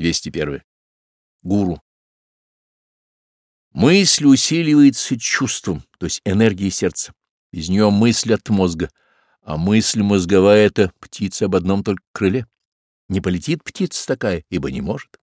201. Гуру. Мысль усиливается чувством, то есть энергией сердца. из нее мысль от мозга, а мысль мозговая — это птица об одном только крыле. Не полетит птица такая, ибо не может.